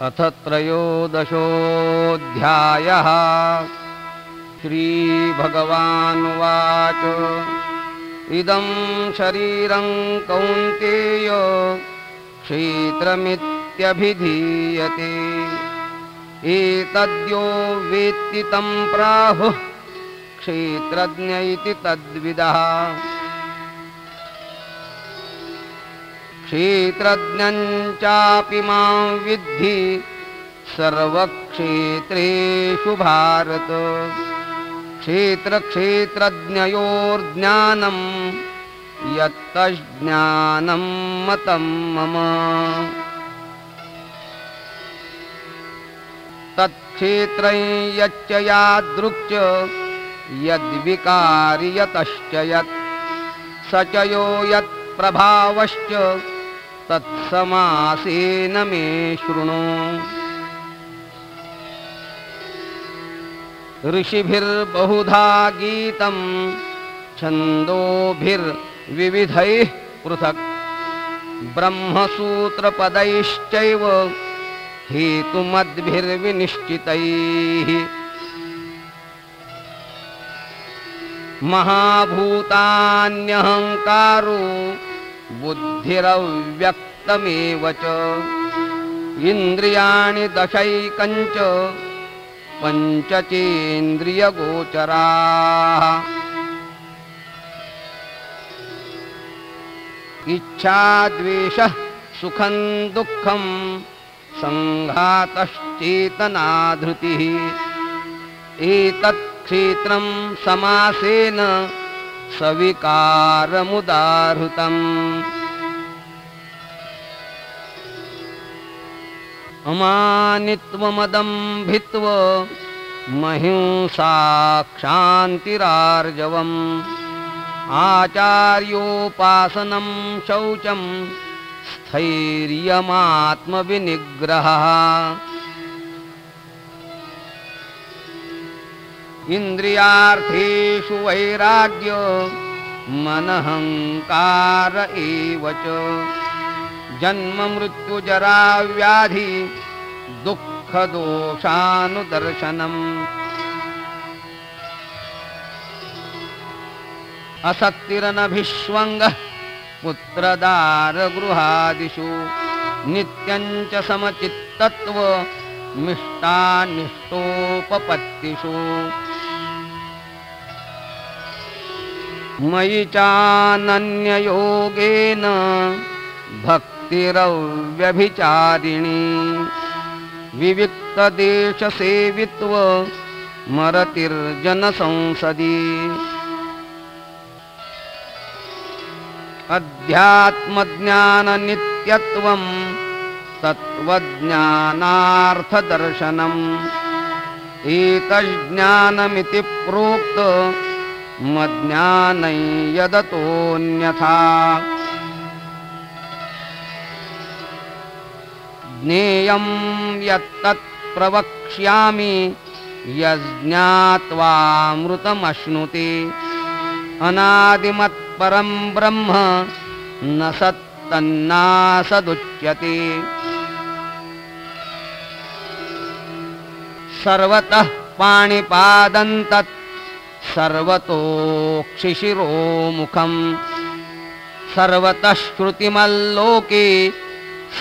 अथ त्रयोदशोऽध्यायः। श्रीभगवानुवाच। इदं शरीरं कौन्तेय क्षेत्रमित्यभिधीयते। एतद्यो वेत्ति तं प्राहुः क्षेत्रज्ञ इति तद्विदः क्षेत्रज्ञञ्चापि मां विद्धि सर्वक्षेत्रेषु भारत। क्षेत्रक्षेत्रज्ञयोर्ज्ञानं यत्तज्ज्ञानं मतं मम। तत्क्षेत्रं यच्च यादृक् यद्विकारि यतश्च यत् स च यो यत्प्रभावश्च तत्समासेन मे शृणु। ऋषिभिर्बहुधा गीतं छन्दोभिर्विविधैः पृथक्। ब्रह्मसूत्रपदैश्चैव हेतुमद्भिर्विनिश्चितैः। महाभूतान्यहङ्कारो बुद्धिरव्यक्तमेव च। इन्द्रियाणि दशैकञ्च पञ्चचेन्द्रियगोचराः। इच्छाद्वेषः सुखं दुःखं सङ्घातश्चेतनाधृतिः एतत् क्षेत्रं समासेन सविकारमुदाहृतम्। अमानित्वमदम्भित्व महिंसाक्षान्तिरार्जवम्। आचार्योपासनं शौचं स्थैर्यमात्मविनिग्रहः इन्द्रियार्थेषु वैराग्य मनहङ्कार एव च। जन्ममृत्युजराव्याधि दुःखदोषानुदर्शनम्। असक्तिरनभिष्वङ्गः पुत्रदारगृहादिषु। नित्यञ्च समचित्तत्व मयि चानन्ययोगेन भक्तिरव्यभिचारिणी। विविक्तदेशसेवित्व मरतिर्जनसंसदि। अध्यात्मज्ञाननित्यत्वम् तत्त्वज्ञानार्थदर्शनम्। एतज्ज्ञानमिति प्रोक्त मज्ञानै यदतोऽन्यथा। ज्ञेयं यत्तत् प्रवक्ष्यामि यज्ञात्वामृतमश्नुते अनादिमत्परं ब्रह्म न सत्तन्नासदुच्यते। सर्वतः पाणिपादन्तत् सर्वतोक्षिशिरोमुखम्। सर्वतः श्रुतिमल्लोके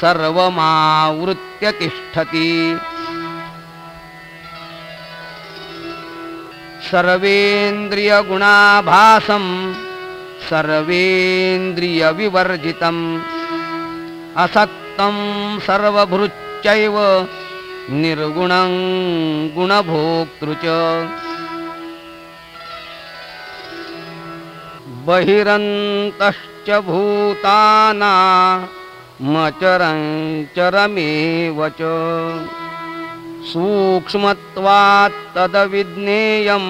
सर्वमावृत्य तिष्ठति। सर्वेन्द्रियगुणाभासं सर्वेन्द्रियविवर्जितम्। असक्तं सर्वभृच्चैव निर्गुणं गुणभोक्तृ च बहिरन्तश्च भूतानामचरञ्चरमेव च। सूक्ष्मत्वात्तदविज्ञेयं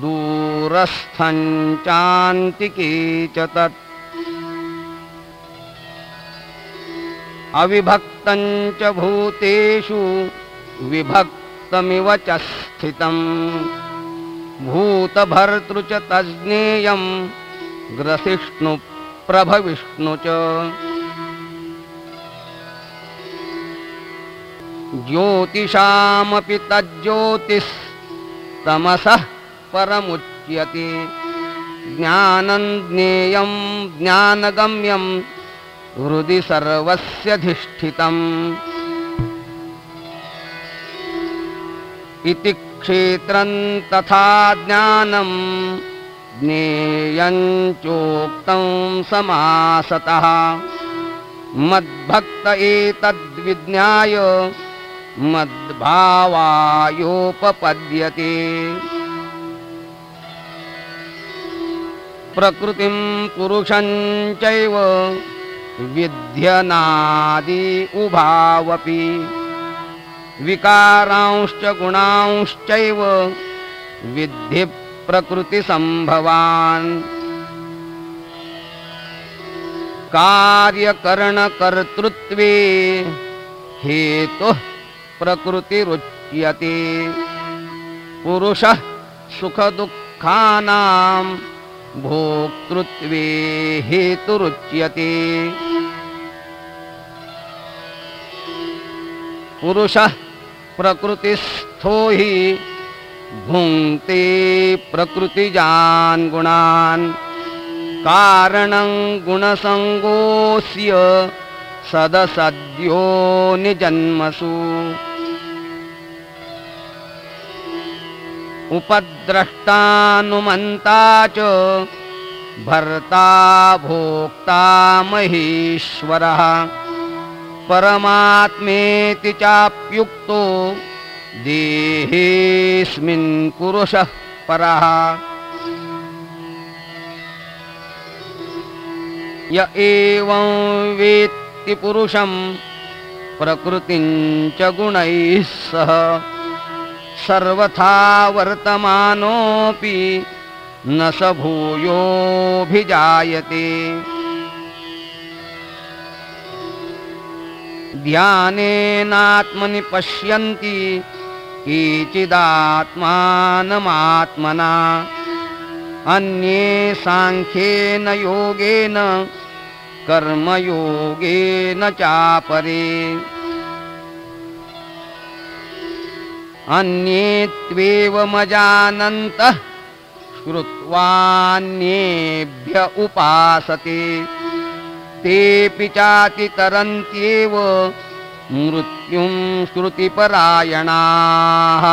दूरस्थञ्चान्तिके च तत् अविभक्तञ्च भूतेषु विभक्तमिव च स्थितम् भूतभर्तृ च तज्ज्ञेयं ग्रसिष्णुप्रभविष्णु च। ज्योतिषामपि तज्ज्योतिस्तमसः परमुच्यते। ज्ञानं ज्ञेयं ज्ञानगम्यं हृदि सर्वस्यधिष्ठितम् इति क्षेत्रं तथा ज्ञानं ज्ञेयञ्चोक्तं समासतः। मद्भक्त एतद्विज्ञाय मद्भावायोपपद्यते। प्रकृतिं पुरुषं चैव विध्यनादि उभावपि विकारांश्च गुणांश्चैव विद्धि प्रकृतिसम्भवान्। कार्यकरणकर्तृत्वे हेतुः प्रकृतिरुच्यते। पुरुषः सुखदुःखानां भोक्तृत्वे हेतुरुच्यते पुरुषः प्रकृतिस्थो हि भुङ्क्ते प्रकृतिजान् गुणान् कारणं गुणसङ्गोऽस्य सदसद्यो निजन्मसु। उपद्रष्टानुमन्ता च भर्ता भोक्ता महेश्वरः परमात्मेति चाप्युक्तो देहेऽस्मिन् पुरुषः परः। य एवं वेत्ति पुरुषं प्रकृतिं च गुणैः सह। सर्वथा वर्तमानोऽपि न स भूयोऽभिजायते ध्यानेनात्मनि पश्यन्ति केचिदात्मानमात्मना। अन्ये साङ्ख्येन योगेन कर्मयोगेन चापरे। अन्ये त्वेवमजानन्तः श्रुत्वान्येभ्य उपासते तेऽपि चातितरन्त्येव मृत्युं श्रुतिपरायणाः।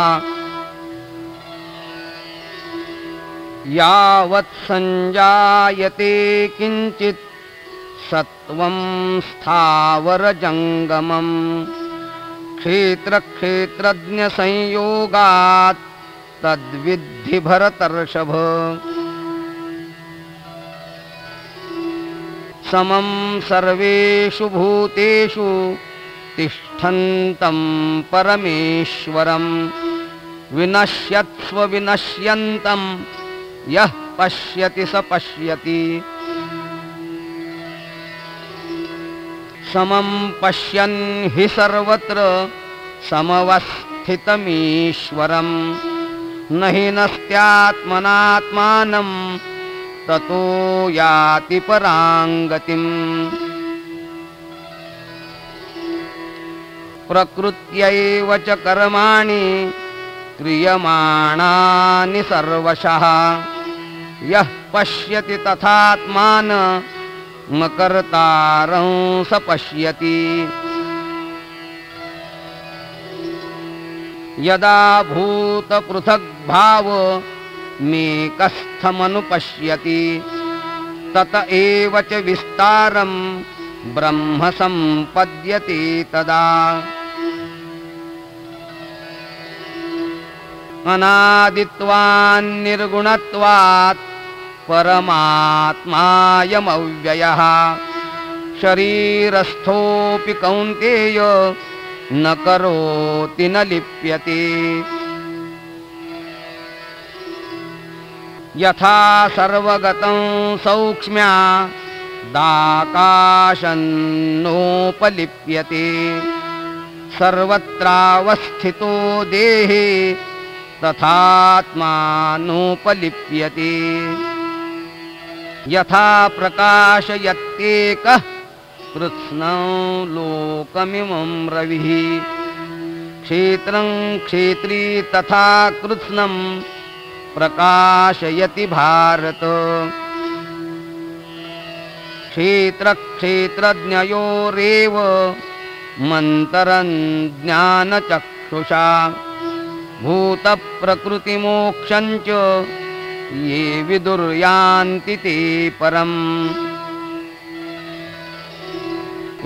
यावत् सञ्जायते किञ्चित् सत्त्वं स्थावरजङ्गमम्। क्षेत्रक्षेत्रज्ञसंयोगात् तद्विद्धि भरतर्षभ समं सर्वेषु भूतेषु तिष्ठन्तं परमेश्वरं। विनश्यत्स्व विनश्यन्तं यः पश्यति स पश्यति। समं पश्यन् हि सर्वत्र समवस्थितमीश्वरं। न हि नस्त्यात्मनात्मानं ततो याति पराङ्गतिम्। प्रकृत्यैव च कर्माणि क्रियमाणानि सर्वशः। यः पश्यति तथात्मान मकर्तारं स पश्यति। यदा भूतपृथग्भाव मेकस्थमनुपश्यति तत एव च विस्तारं ब्रह्म सम्पद्यते तदा। अनादित्वान्निर्गुणत्वात् परमात्मायमव्ययः। शरीरस्थोऽपि कौन्तेय न करोति न लिप्यते यथा सर्वगतं सौक्ष्म्या दाकाशन्नोपलिप्यते। सर्वत्रावस्थितो देहे तथात्मानोपलिप्यते। यथा प्रकाशयत्येकः कृत्स्नौ लोकमिमं रविः। क्षेत्रं क्षेत्री तथा कृत्स्नं प्रकाशयति भारत। क्षेत्रक्षेत्रज्ञयोरेव मन्तरं ज्ञानचक्षुषा भूतप्रकृतिमोक्षञ्च ये विदुर्यान्ति ते परम्।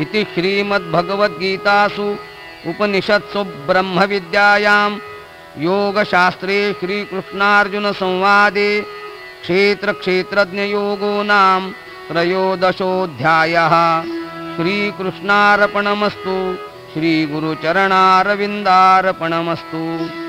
इति श्रीमद्भगवद्गीतासु उपनिषत्सु ब्रह्मविद्यायां योगशास्त्रे श्रीकृष्णार्जुनसंवादे क्षेत्रक्षेत्रज्ञयोगो नाम त्रयोदशोऽध्यायः। श्रीकृष्णार्पणमस्तु। श्रीगुरुचरणारविन्दार्पणमस्तु